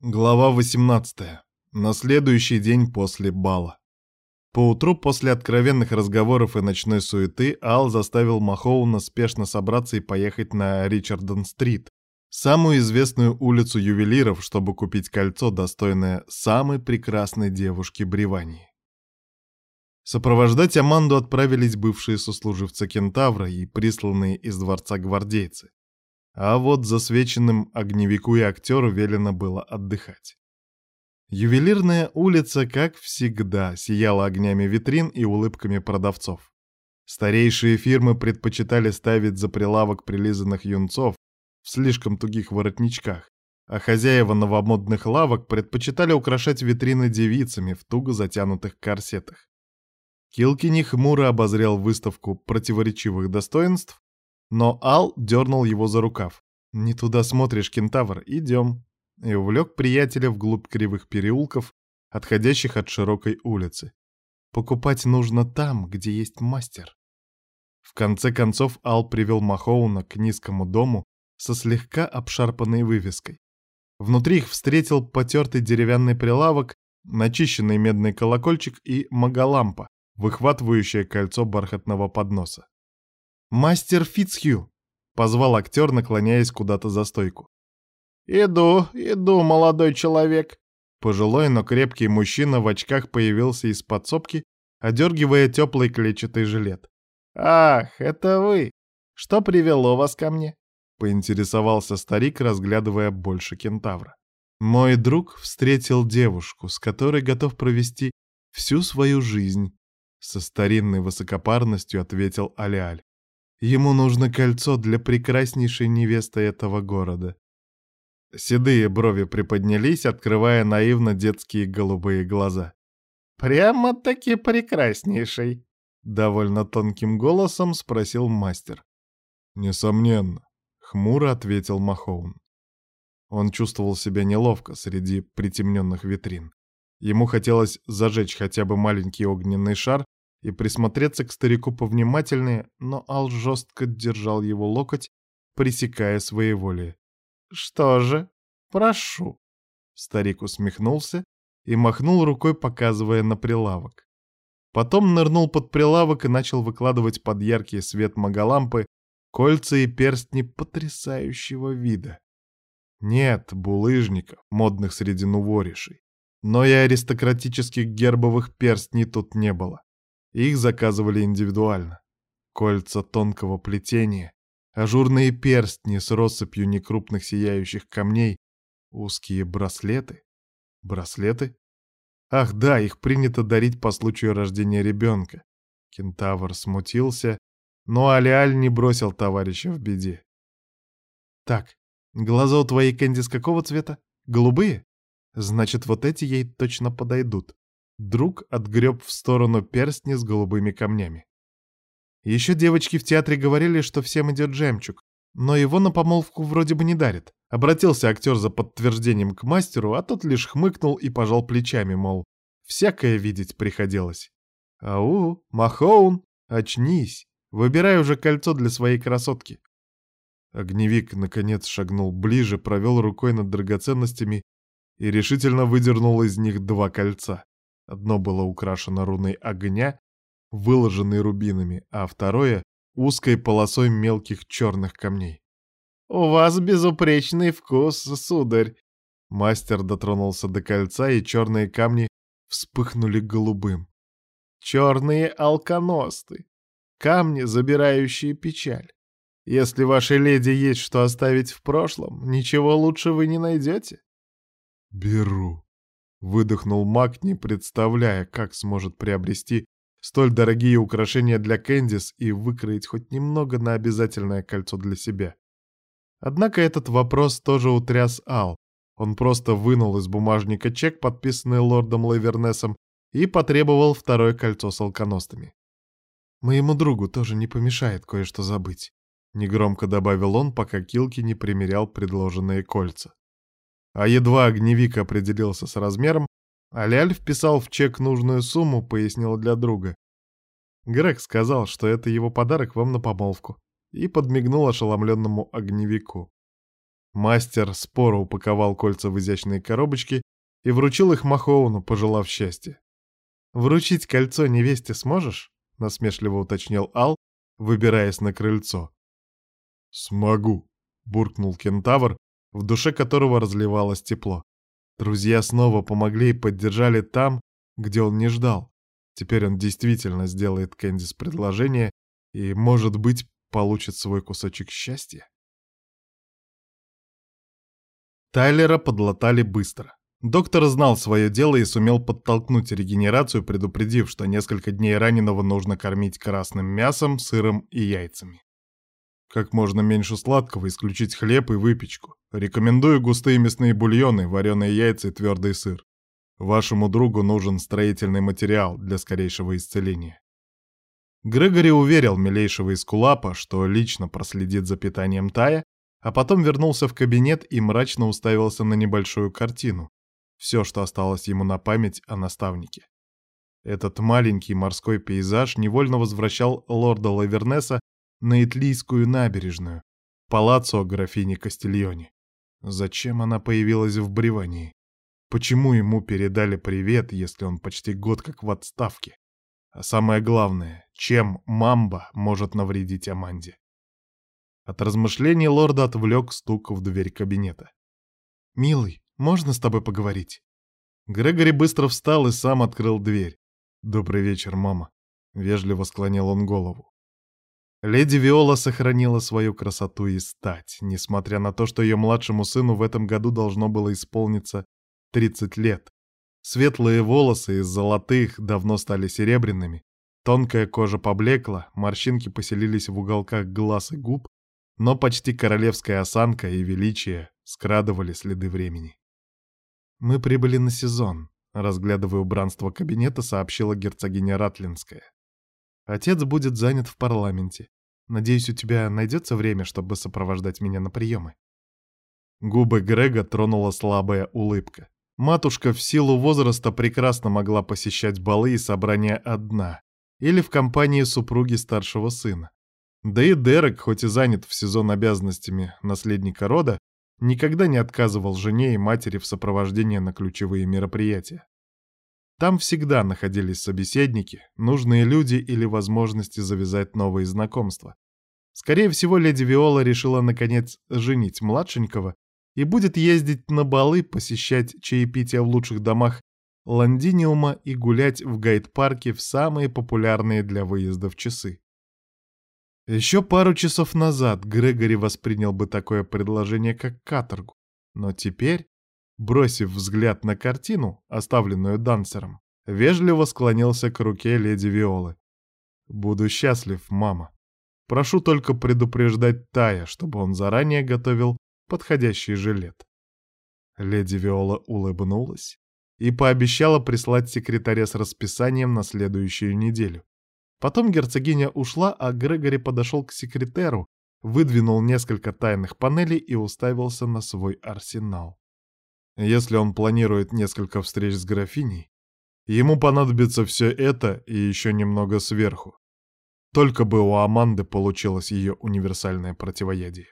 Глава 18. На следующий день после бала. Поутру после откровенных разговоров и ночной суеты Ал заставил Махоуна спешно собраться и поехать на Ричардон-стрит, самую известную улицу ювелиров, чтобы купить кольцо, достойное самой прекрасной девушки Бревании. Сопровождать Аманду отправились бывшие сослуживцы Кентавра и присланные из дворца гвардейцы. А вот засвеченным огневику и актеру велено было отдыхать. Ювелирная улица, как всегда, сияла огнями витрин и улыбками продавцов. Старейшие фирмы предпочитали ставить за прилавок прилизанных юнцов в слишком тугих воротничках, а хозяева новомодных лавок предпочитали украшать витрины девицами в туго затянутых корсетах. Килкини хмуро обозрел выставку противоречивых достоинств но Ал дернул его за рукав. «Не туда смотришь, кентавр, идем!» И увлек приятеля вглубь кривых переулков, отходящих от широкой улицы. «Покупать нужно там, где есть мастер». В конце концов Ал привел Махоуна к низкому дому со слегка обшарпанной вывеской. Внутри их встретил потертый деревянный прилавок, начищенный медный колокольчик и магалампа, выхватывающая кольцо бархатного подноса. «Мастер Фицхью!» — позвал актер, наклоняясь куда-то за стойку. «Иду, иду, молодой человек!» Пожилой, но крепкий мужчина в очках появился из подсобки, одергивая теплый клетчатый жилет. «Ах, это вы! Что привело вас ко мне?» — поинтересовался старик, разглядывая больше кентавра. «Мой друг встретил девушку, с которой готов провести всю свою жизнь», — со старинной высокопарностью ответил Алиаль. Ему нужно кольцо для прекраснейшей невесты этого города. Седые брови приподнялись, открывая наивно детские голубые глаза. «Прямо-таки прекраснейший!» — довольно тонким голосом спросил мастер. «Несомненно», — хмуро ответил Махоун. Он чувствовал себя неловко среди притемненных витрин. Ему хотелось зажечь хотя бы маленький огненный шар и присмотреться к старику повнимательнее, но Ал жестко держал его локоть, пресекая своеволие. «Что же? Прошу». Старик усмехнулся и махнул рукой, показывая на прилавок. Потом нырнул под прилавок и начал выкладывать под яркий свет магалампы кольца и перстни потрясающего вида. Нет булыжников, модных среди нуворишей, но и аристократических гербовых перстней тут не было. Их заказывали индивидуально. Кольца тонкого плетения, ажурные перстни с россыпью некрупных сияющих камней, узкие браслеты. Браслеты? Ах да, их принято дарить по случаю рождения ребенка. Кентавр смутился, но Алиаль не бросил товарища в беде. Так, глаза у твоей Кэнди с какого цвета? Голубые? Значит, вот эти ей точно подойдут. Друг отгреб в сторону перстни с голубыми камнями. Еще девочки в театре говорили, что всем идет жемчуг, но его на помолвку вроде бы не дарят. Обратился актер за подтверждением к мастеру, а тот лишь хмыкнул и пожал плечами, мол, всякое видеть приходилось. «Ау, Махоун, очнись, выбирай уже кольцо для своей красотки». Огневик, наконец, шагнул ближе, провел рукой над драгоценностями и решительно выдернул из них два кольца. Одно было украшено руной огня, выложенной рубинами, а второе — узкой полосой мелких черных камней. «У вас безупречный вкус, сударь!» Мастер дотронулся до кольца, и черные камни вспыхнули голубым. «Черные алконосты! Камни, забирающие печаль! Если вашей леди есть что оставить в прошлом, ничего лучше вы не найдете!» «Беру!» Выдохнул маг, не представляя, как сможет приобрести столь дорогие украшения для Кэндис и выкроить хоть немного на обязательное кольцо для себя. Однако этот вопрос тоже утряс Ал. Он просто вынул из бумажника чек, подписанный лордом Лавернесом, и потребовал второе кольцо с алконостами. «Моему другу тоже не помешает кое-что забыть», — негромко добавил он, пока Килки не примерял предложенные кольца. А едва огневик определился с размером, Аляль вписал в чек нужную сумму, пояснил для друга. Грег сказал, что это его подарок вам на помолвку, и подмигнул ошеломленному огневику. Мастер споро упаковал кольца в изящные коробочки и вручил их Махоуну, пожелав счастья. «Вручить кольцо невесте сможешь?» — насмешливо уточнил Ал, выбираясь на крыльцо. «Смогу», — буркнул кентавр, в душе которого разливалось тепло. Друзья снова помогли и поддержали там, где он не ждал. Теперь он действительно сделает Кэндис предложение и, может быть, получит свой кусочек счастья. Тайлера подлатали быстро. Доктор знал свое дело и сумел подтолкнуть регенерацию, предупредив, что несколько дней раненого нужно кормить красным мясом, сыром и яйцами. Как можно меньше сладкого, исключить хлеб и выпечку. Рекомендую густые мясные бульоны, вареные яйца и твердый сыр. Вашему другу нужен строительный материал для скорейшего исцеления. Грегори уверил милейшего Искулапа, что лично проследит за питанием Тая, а потом вернулся в кабинет и мрачно уставился на небольшую картину, все, что осталось ему на память о наставнике. Этот маленький морской пейзаж невольно возвращал лорда Лавернеса на Итлийскую набережную, палаццо графини Кастильони. Зачем она появилась в Бревании? Почему ему передали привет, если он почти год как в отставке? А самое главное, чем Мамба может навредить Аманде? От размышлений лорда отвлек стук в дверь кабинета. «Милый, можно с тобой поговорить?» Грегори быстро встал и сам открыл дверь. «Добрый вечер, мама», — вежливо склонил он голову. Леди Виола сохранила свою красоту и стать, несмотря на то, что ее младшему сыну в этом году должно было исполниться 30 лет. Светлые волосы из золотых давно стали серебряными, тонкая кожа поблекла, морщинки поселились в уголках глаз и губ, но почти королевская осанка и величие скрадывали следы времени. «Мы прибыли на сезон», — разглядывая убранство кабинета, сообщила герцогиня Ратлинская. «Отец будет занят в парламенте. Надеюсь, у тебя найдется время, чтобы сопровождать меня на приемы». Губы Грега тронула слабая улыбка. Матушка в силу возраста прекрасно могла посещать балы и собрания одна или в компании супруги старшего сына. Да и Дерек, хоть и занят в сезон обязанностями наследника рода, никогда не отказывал жене и матери в сопровождении на ключевые мероприятия. Там всегда находились собеседники, нужные люди или возможности завязать новые знакомства. Скорее всего, леди Виола решила наконец женить младшенького и будет ездить на балы, посещать чаепития в лучших домах Лондиниума и гулять в гайд-парке в самые популярные для выездов часы. Еще пару часов назад Грегори воспринял бы такое предложение как каторгу, но теперь, бросив взгляд на картину, оставленную дансером, вежливо склонился к руке леди Виолы. «Буду счастлив, мама. Прошу только предупреждать Тая, чтобы он заранее готовил подходящий жилет». Леди Виола улыбнулась и пообещала прислать секретаря с расписанием на следующую неделю. Потом герцогиня ушла, а Грегори подошел к секретеру, выдвинул несколько тайных панелей и уставился на свой арсенал. Если он планирует несколько встреч с графиней, ему понадобится все это и еще немного сверху. Только бы у Аманды получилось ее универсальное противоядие.